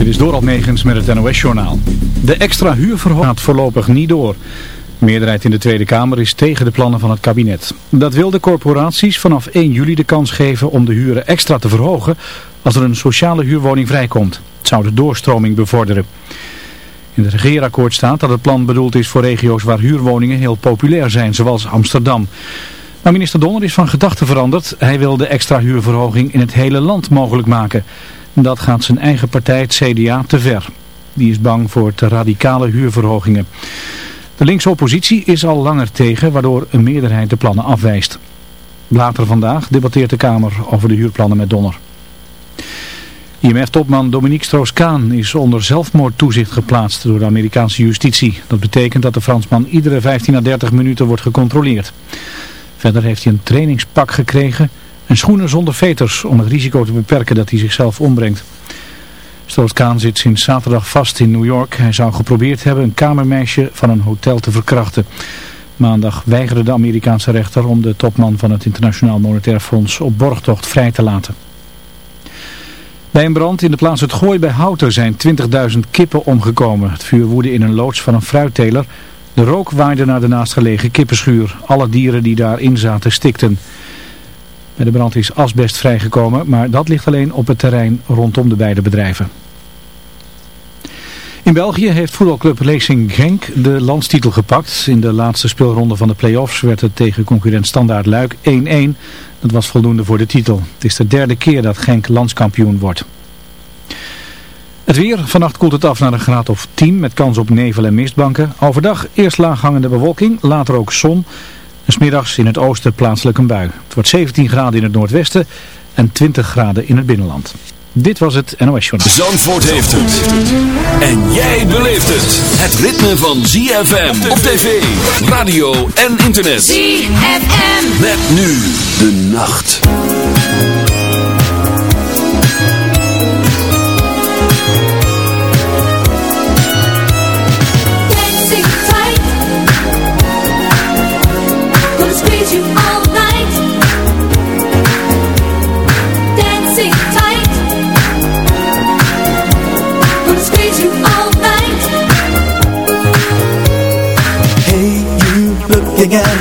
Dit is door Negens met het NOS-journaal. De extra huurverhoging gaat voorlopig niet door. De meerderheid in de Tweede Kamer is tegen de plannen van het kabinet. Dat wil de corporaties vanaf 1 juli de kans geven om de huren extra te verhogen als er een sociale huurwoning vrijkomt. Het zou de doorstroming bevorderen. In het regeerakkoord staat dat het plan bedoeld is voor regio's waar huurwoningen heel populair zijn, zoals Amsterdam. Maar minister Donner is van gedachten veranderd. Hij wil de extra huurverhoging in het hele land mogelijk maken. Dat gaat zijn eigen partij, het CDA, te ver. Die is bang voor te radicale huurverhogingen. De linkse oppositie is al langer tegen, waardoor een meerderheid de plannen afwijst. Later vandaag debatteert de Kamer over de huurplannen met Donner. IMF-topman Dominique Strauss-Kaan is onder zelfmoordtoezicht geplaatst door de Amerikaanse justitie. Dat betekent dat de Fransman iedere 15 à 30 minuten wordt gecontroleerd. Verder heeft hij een trainingspak gekregen en schoenen zonder veters om het risico te beperken dat hij zichzelf ombrengt. Strauss-Kaan zit sinds zaterdag vast in New York. Hij zou geprobeerd hebben een kamermeisje van een hotel te verkrachten. Maandag weigerde de Amerikaanse rechter om de topman van het Internationaal Monetair Fonds op borgtocht vrij te laten. Bij een brand in de plaats Het Gooi bij Houten zijn 20.000 kippen omgekomen. Het vuur woedde in een loods van een fruitteler. De rook waaide naar de naastgelegen kippenschuur. Alle dieren die daarin zaten stikten. Bij de brand is asbest vrijgekomen, maar dat ligt alleen op het terrein rondom de beide bedrijven. In België heeft voetbalclub Racing Genk de landstitel gepakt. In de laatste speelronde van de play-offs werd het tegen concurrent Standaard Luik 1-1. Dat was voldoende voor de titel. Het is de derde keer dat Genk landskampioen wordt. Het weer. Vannacht koelt het af naar een graad of 10 met kans op nevel en mistbanken. Overdag eerst laaghangende bewolking, later ook zon. En smiddags in het oosten plaatselijk een bui. Het wordt 17 graden in het noordwesten en 20 graden in het binnenland. Dit was het NOS Journal. Zandvoort heeft het. En jij beleeft het. Het ritme van ZFM op tv, radio en internet. ZFM. Met nu de nacht.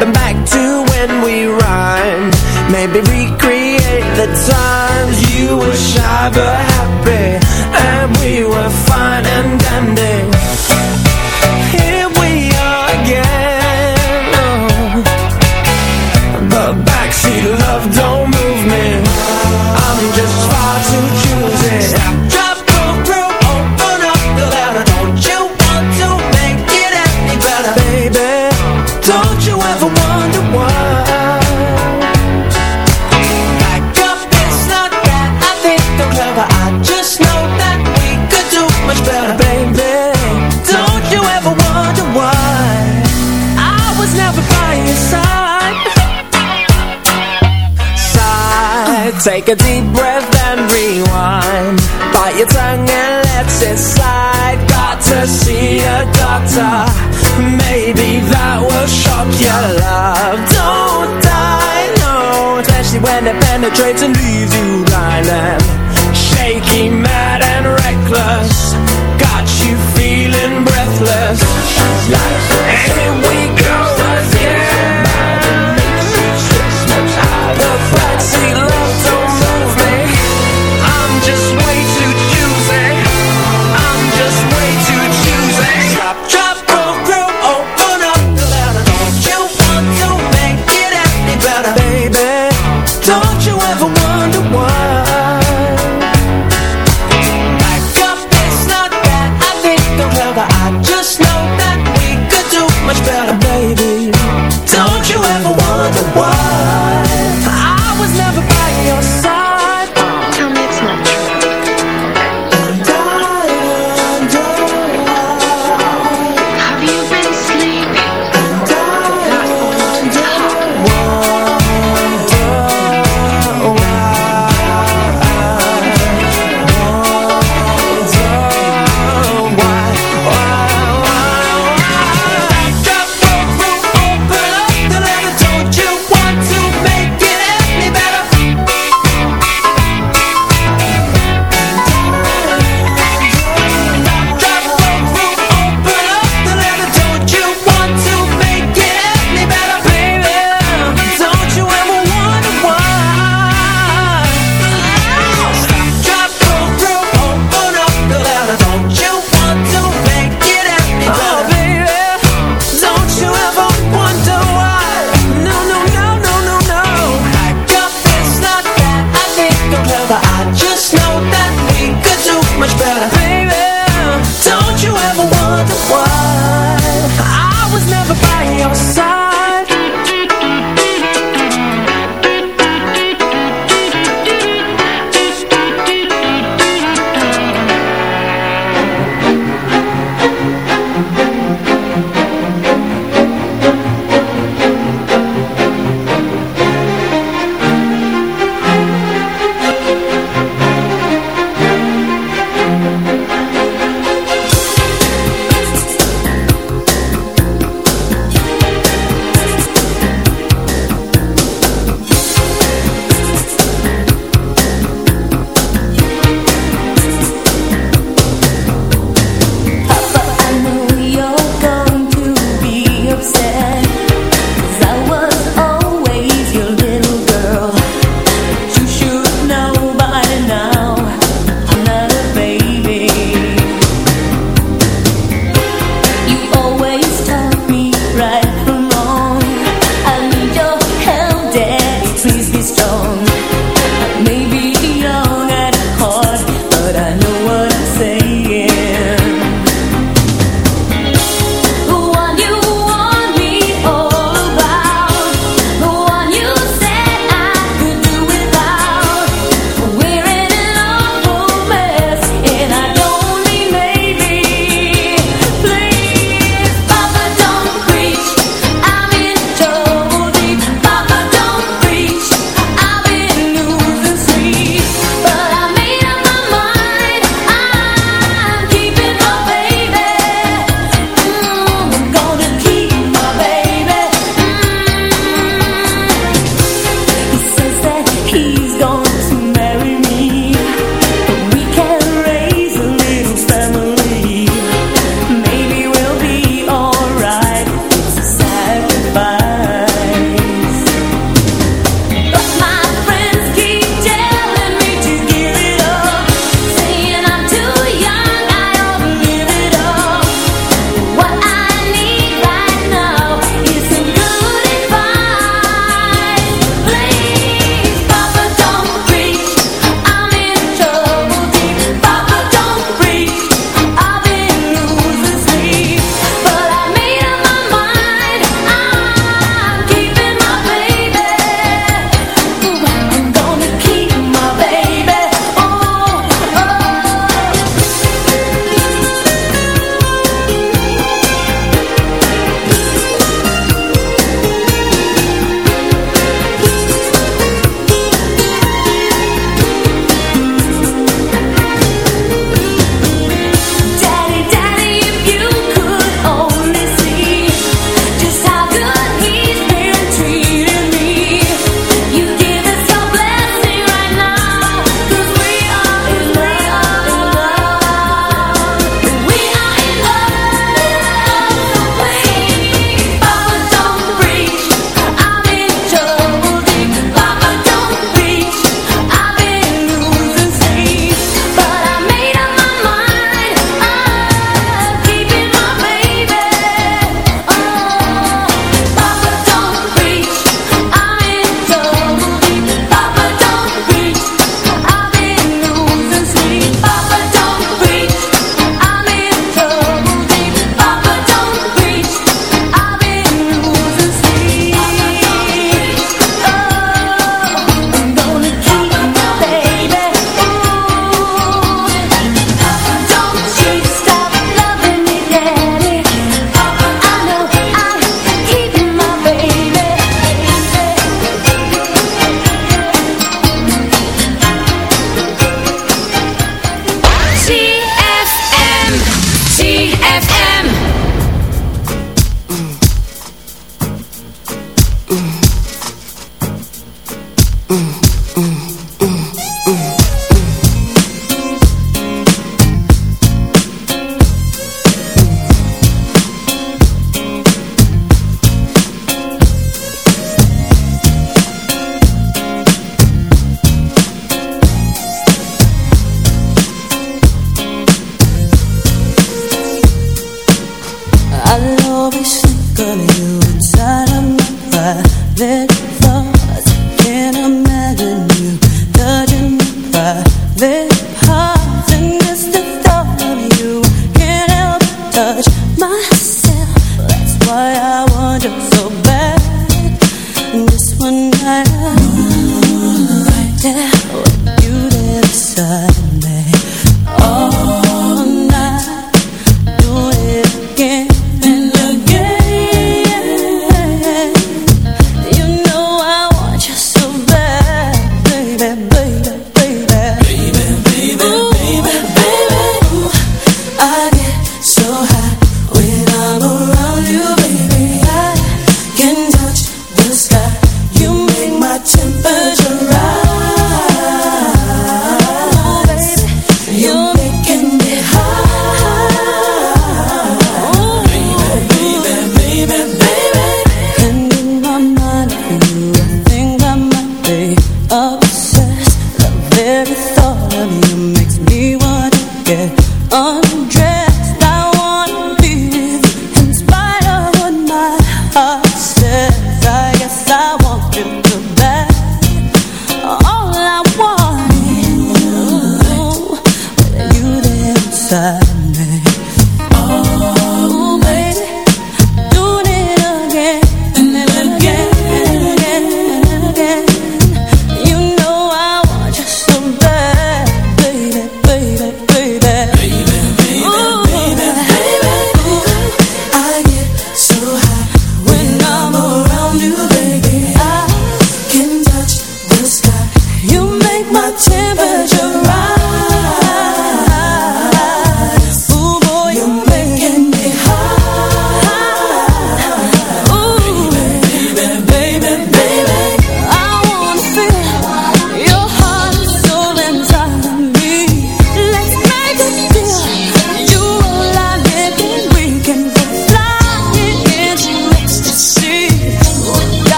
them back penetrates and leaves you blind and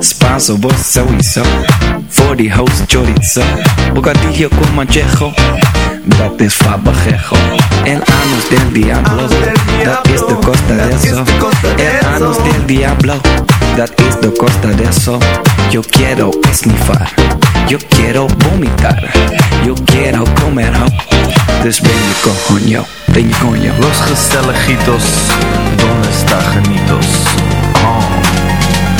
Spanso, vos sowieso. For the house chorizo. Bocadillo con manchejo dat is fabajejo. El anus del diablo, dat is de costa de eso. El anus del diablo, dat is de costa de eso. Yo quiero esnifar, yo quiero vomitar, yo quiero comer ho. Dus ben je ben je coño. Los gezelligitos, donde está genitos? Oh.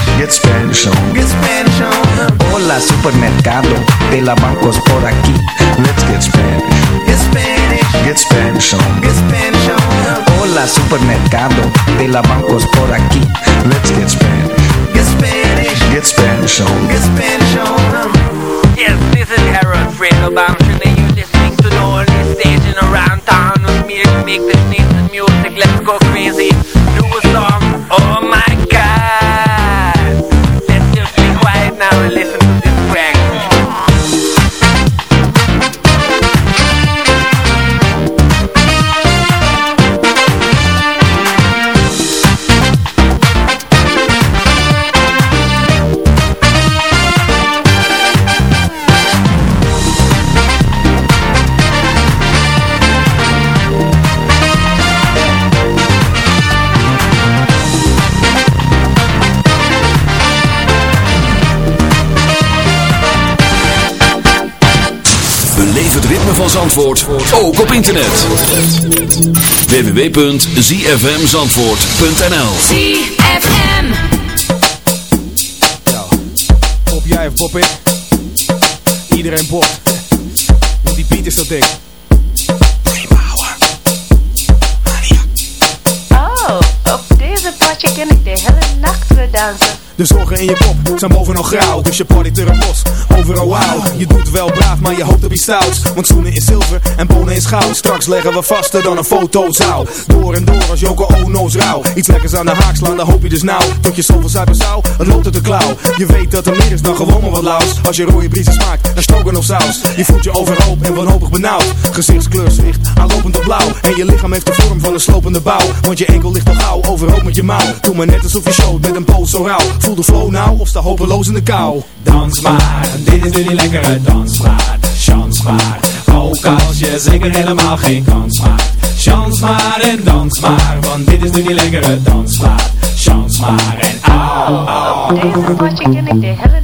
Get Spanish on. Get Spanish on. Hola supermercado, de la bancos por aquí. Let's get Spanish. Get Spanish. Get Spanish on. Get Spanish on. Hola supermercado, de la bancos por aquí. Let's get Spanish. Get Spanish. Get Spanish on. Get Spanish on. Yes, this is Harold Fredo Bamshin and you're listening to the only station around town with me to make this nice music. Let's go crazy. Do a song. Oh my Zandvoort, ook op internet. www.zfmzandvoort.nl ZFM. Pop jij of pop ik? Iedereen pop. Want die beat is zo dik. Oh, op deze potje ken ik de hele nacht weer dansen. De zorgen in je kop zijn bovenal grauw Dus je partyt er een bos, overal wauw. Je doet wel braaf, maar je hoopt op iets stouts. Want schoenen in zilver en bonen in goud. Straks leggen we vaster dan een fotozaal. Door en door als Joko Ono's rauw Iets lekkers aan de haak slaan, dan hoop je dus nauw. Tot je zoveel zuipen zou, het loopt uit de klauw. Je weet dat er meer is dan gewoon maar wat laus Als je rode briezen smaakt, dan stroken of saus. Je voelt je overhoop en wanhopig benauwd. Gezichtskleur zwicht, aanlopend op blauw. En je lichaam heeft de vorm van een slopende bouw. Want je enkel ligt al gauw, overhoop met je mouw. Doe maar net alsof je showt met een poot zo rauw Voel de flow nou of sta hopeloos in de kou. Dans maar, dit is nu die lekkere dansmaat. Chans maar, ook als je zeker helemaal geen kans maakt. En dans maar, want dit is nu die lekkere dansmaat. Chans en au, au. Deze potje ken ik de hele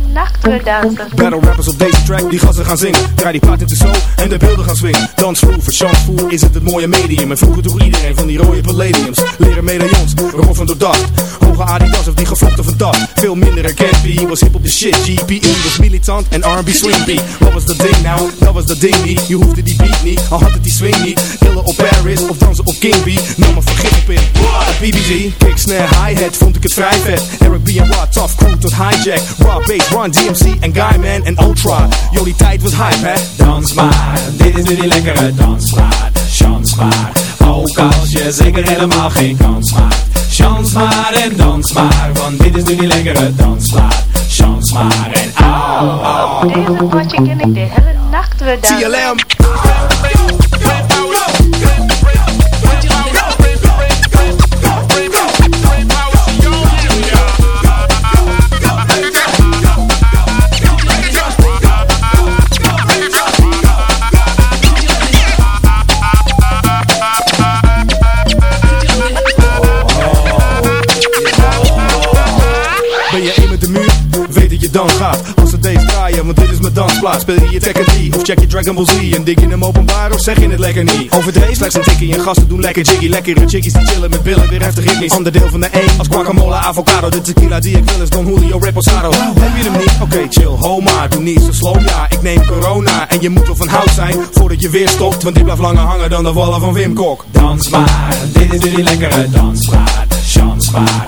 Battle rappers op deze track, die gassen gaan zingen. Draai die plaat in de show en de beelden gaan swingen. Dansvloer, voor chansvoer is het het mooie medium. En vroeger droeg iedereen van die rode palladiums. Leren medaillons, roffen door dacht Hoge Adidas of die gevlochten van dat. Veel minder herkend, was hip op de shit. GPE was militant en R&B swing beat Wat was dat ding nou? Dat was dat ding niet. Je hoefde die beat niet, al had het die swing niet Paris of dansen op B Nam maar vergif op in BBG, kick, snare, hi-hat Vond ik het vrij vet Eric B en Rod, tough crew tot hijack Raw bass, Run DMC en Guyman en Ultra Yo die tijd was hype hè Dans maar, dit is nu die lekkere dansmaat. Chans maar, ook als je zeker helemaal geen kans maakt. Chans maar en dans maar, want dit is nu die lekkere dansmaat. Chans maar en au, au. Deze potje ken ik de hele nacht weer dansen. TLM dansplaats Speel je je Tekken 3 of check je Dragon Ball Z En dik je hem openbaar of zeg je het lekker niet? Overdreven slechts een tikkie en gasten doen lekker jiggy. Lekkere chickies die chillen met billen, weer heftig ritmisch Ander deel van de E als guacamole, avocado De tequila die ik wil is Don Julio Reposado. Heb je hem niet? Oké chill, ho maar Doe niet zo slow, ja. Ik neem corona En je moet wel van hout zijn voordat je weer stopt Want dit blijft langer hangen dan de wallen van Wim Kok. Dans maar, dit is nu die lekkere dansmaat. Chans maar,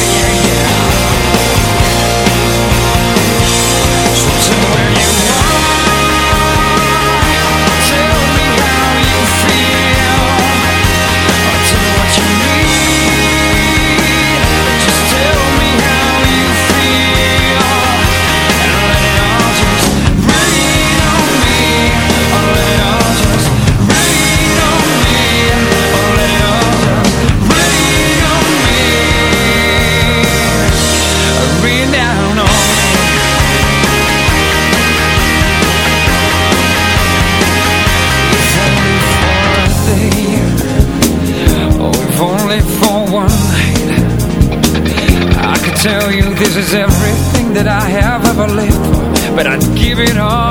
that I have ever lived for, but I'd give it all.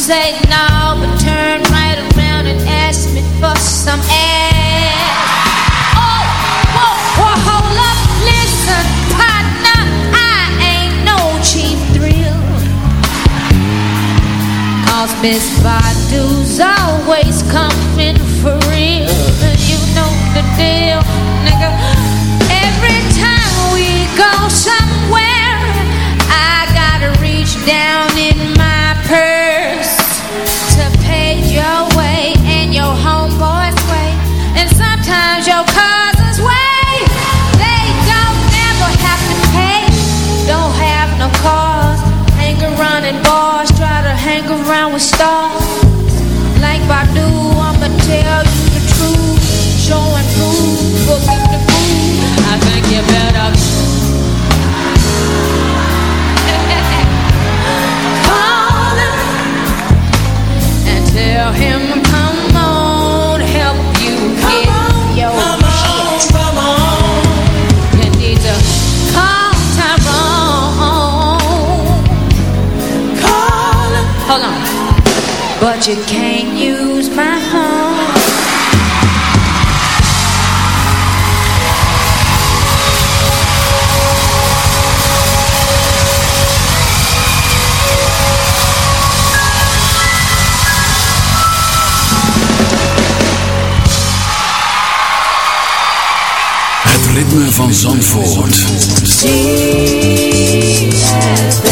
said no, but turned right around and asked me for some ass. Oh, whoa, whoa, hold up, listen, partner, I ain't no cheap thrill. Cause Miss Badu's always coming you can't use my. Het ritme van Zandvoort. Zandvoort.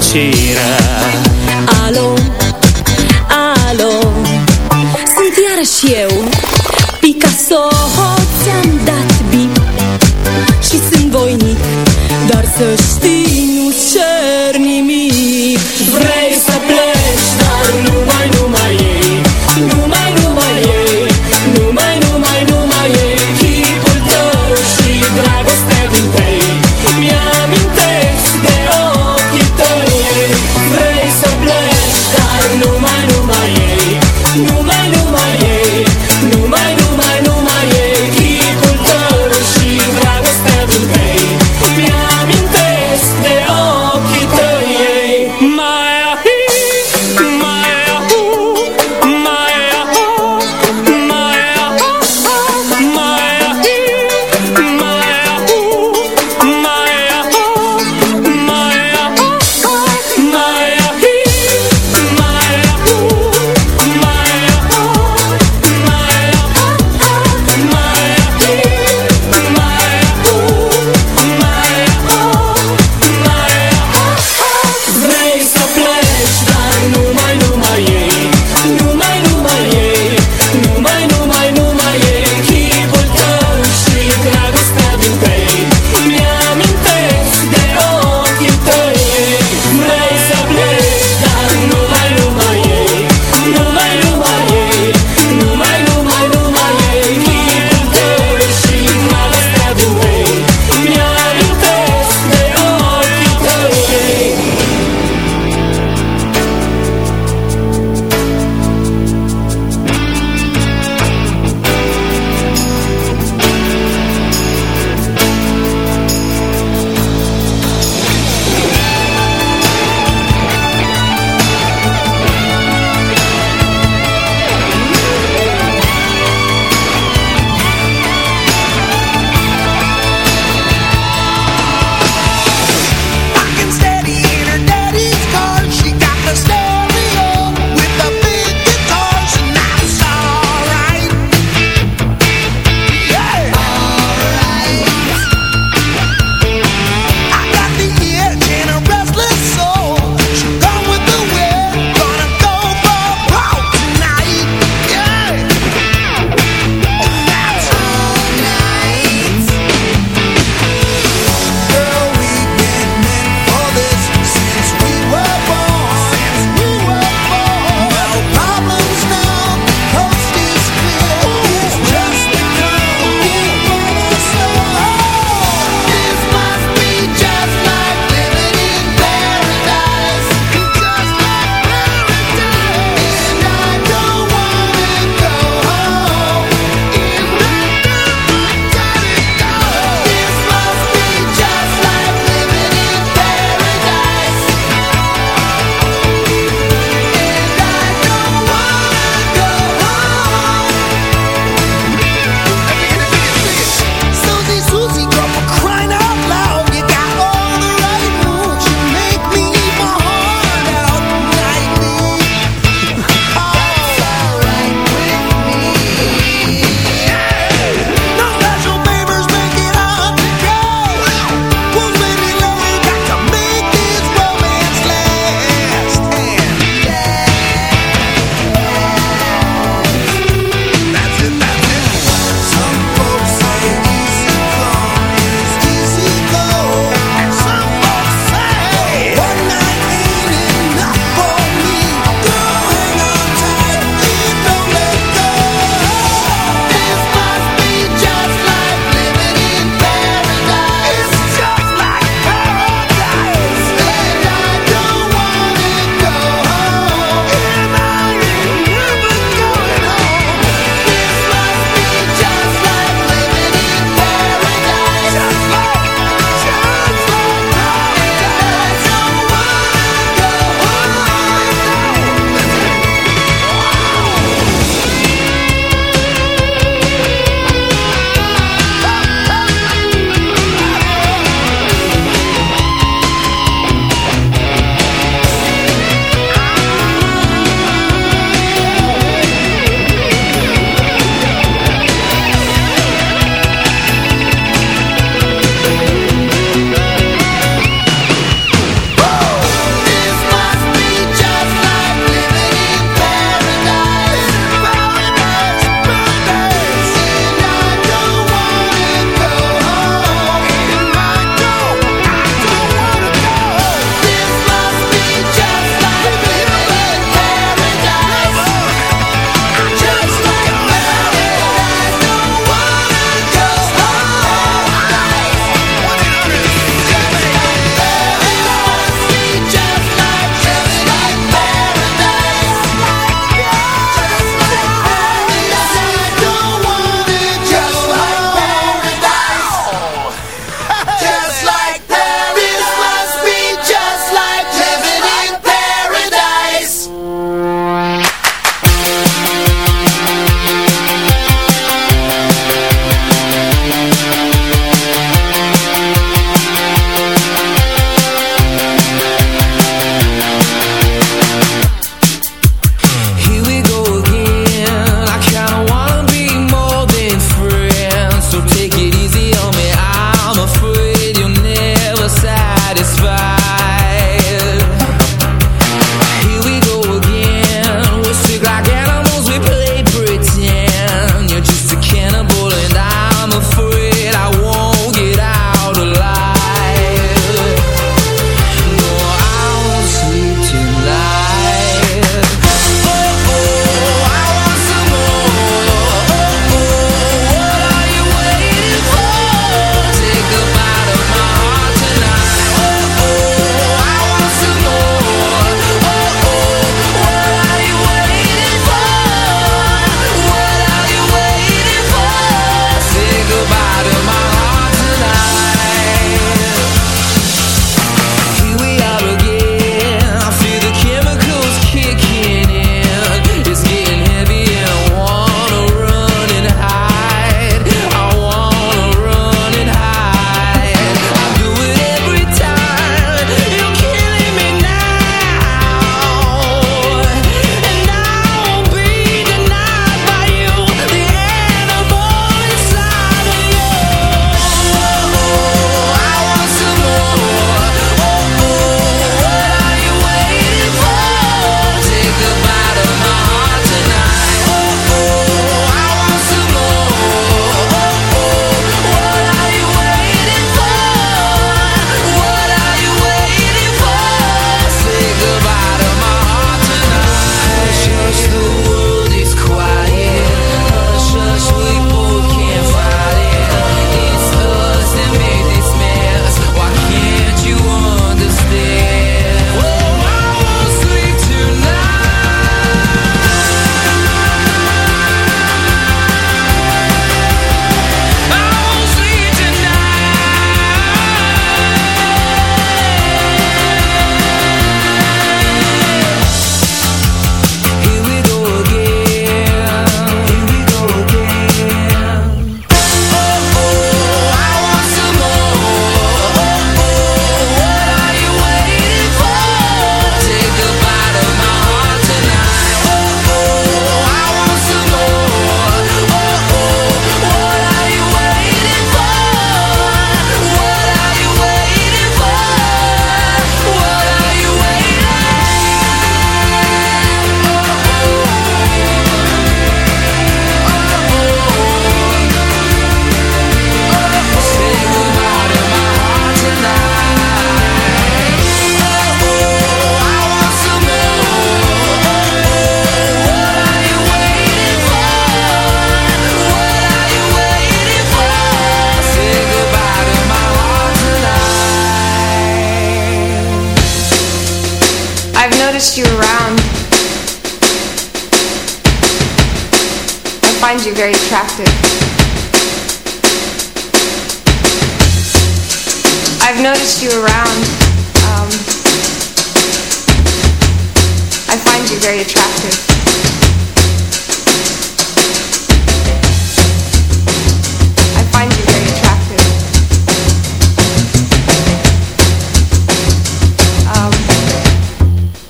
Fericirea. Alo, alo Sunt iarăși eu. Picasso Ți-am dat bip Și sunt voinic Dar să știi nu cer nimic. Vrei să pleci, dar numai,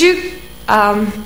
you um,